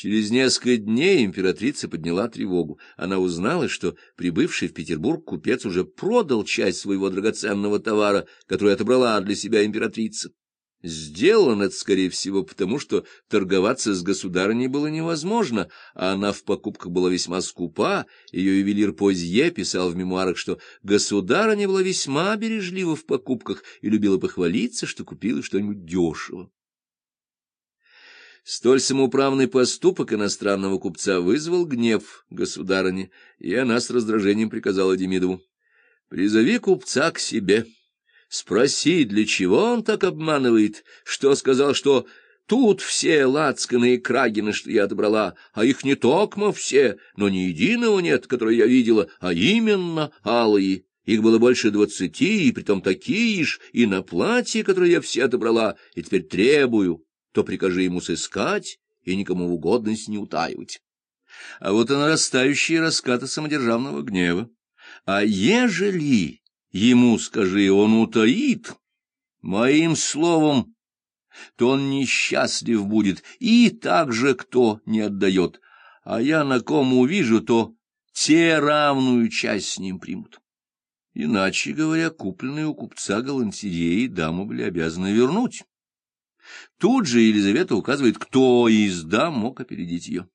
Через несколько дней императрица подняла тревогу. Она узнала, что прибывший в Петербург купец уже продал часть своего драгоценного товара, который отобрала для себя императрица. Сделано это, скорее всего, потому что торговаться с государыней было невозможно, а она в покупках была весьма скупа. Ее ювелир Позье писал в мемуарах, что государыня была весьма бережлива в покупках и любила похвалиться, что купила что-нибудь дешево. Столь самоуправный поступок иностранного купца вызвал гнев государыни, и она с раздражением приказала Демидову. — Призови купца к себе. Спроси, для чего он так обманывает, что сказал, что тут все лацканы и крагины, что я отобрала, а их не токмо все, но ни единого нет, которое я видела, а именно алые. Их было больше двадцати, и притом такие ж, и на платье, которое я все отобрала, и теперь требую, то прикажи ему сыскать и никому угодность не утаивать. А вот и нарастающие раскаты самодержавного гнева. А ежели ему, скажи, он утаит, моим словом, то он несчастлив будет, и так же кто не отдает, а я на ком увижу, то те равную часть с ним примут. Иначе говоря, купленные у купца галантереи дамы были обязаны вернуть. Тут же Елизавета указывает, кто из дам мог опередить ее.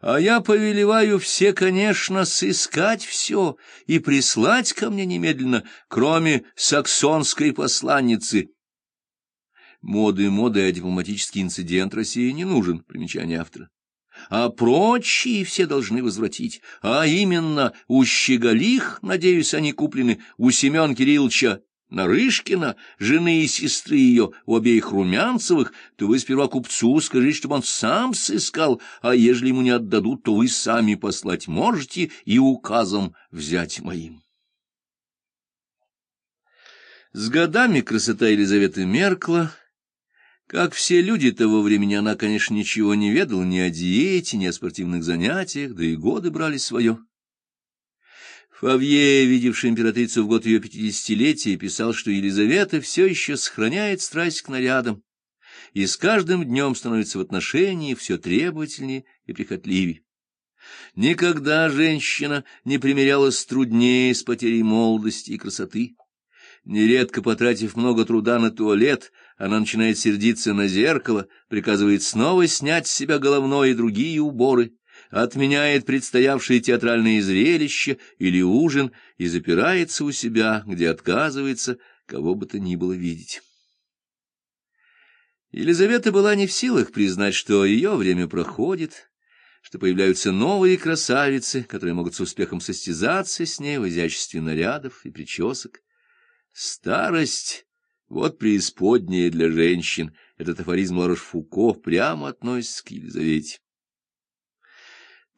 А я повелеваю все, конечно, сыскать все и прислать ко мне немедленно, кроме саксонской посланницы. Моды, моды, а дипломатический инцидент России не нужен, примечание автора. А прочие все должны возвратить, а именно у Щеголих, надеюсь, они куплены, у Семен Кирилловича Нарышкина, жены и сестры ее, у обеих Румянцевых, то вы сперва купцу скажите, чтобы он сам сыскал, а ежели ему не отдадут, то вы сами послать можете и указом взять моим. С годами красота Елизаветы меркла. Как все люди того времени, она, конечно, ничего не ведала ни о диете, ни о спортивных занятиях, да и годы брали свое. Фавье, видевший императрицу в год ее пятидесятилетия, писал, что Елизавета все еще сохраняет страсть к нарядам и с каждым днем становится в отношении все требовательнее и прихотливее. Никогда женщина не примирялась труднее с потерей молодости и красоты. Нередко, потратив много труда на туалет, она начинает сердиться на зеркало, приказывает снова снять с себя головной и другие уборы, отменяет предстоявшие театральные зрелища или ужин и запирается у себя, где отказывается кого бы то ни было видеть. Елизавета была не в силах признать, что ее время проходит, что появляются новые красавицы, которые могут с успехом состязаться с ней в изяществе нарядов и причесок. Старость — вот преисподняя для женщин. Этот афоризм Ларош-Фуко прямо относится к Елизавете.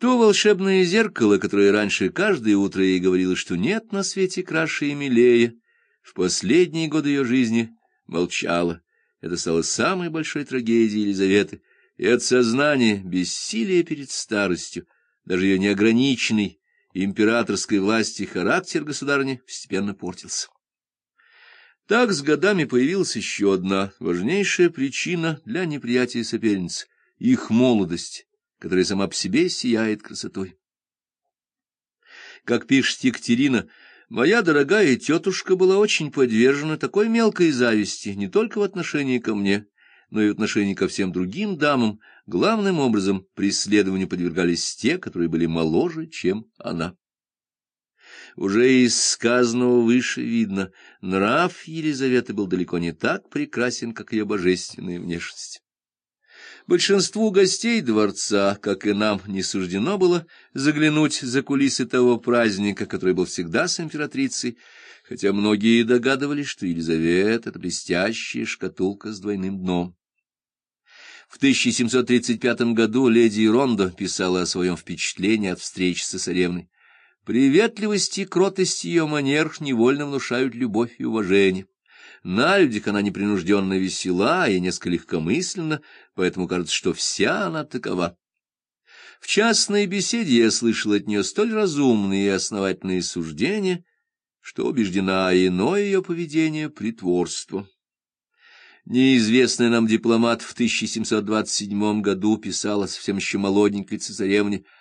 То волшебное зеркало, которое раньше каждое утро ей говорило, что нет на свете краше и милее, в последние годы ее жизни молчало. Это стало самой большой трагедией Елизаветы, и от сознания бессилия перед старостью, даже ее неограниченный императорской власти характер государыни постепенно портился. Так с годами появилась еще одна важнейшая причина для неприятия соперниц — их молодость которая сама по себе сияет красотой. Как пишет Екатерина, моя дорогая тетушка была очень подвержена такой мелкой зависти не только в отношении ко мне, но и в отношении ко всем другим дамам, главным образом преследованию подвергались те, которые были моложе, чем она. Уже из сказанного выше видно, нрав Елизаветы был далеко не так прекрасен, как ее божественная внешность. Большинству гостей дворца, как и нам, не суждено было заглянуть за кулисы того праздника, который был всегда с императрицей, хотя многие догадывались, что Елизавета — это блестящая шкатулка с двойным дном. В 1735 году леди Рондо писала о своем впечатлении от встречи с цесаревной. Приветливость и кротость ее манер невольно внушают любовь и уважение. На людях она непринужденно весела и несколько легкомысленна, поэтому кажется, что вся она такова. В частной беседе я слышал от нее столь разумные и основательные суждения, что убеждена иное ее поведение — притворство. Неизвестный нам дипломат в 1727 году писал о совсем еще молоденькой цесаревне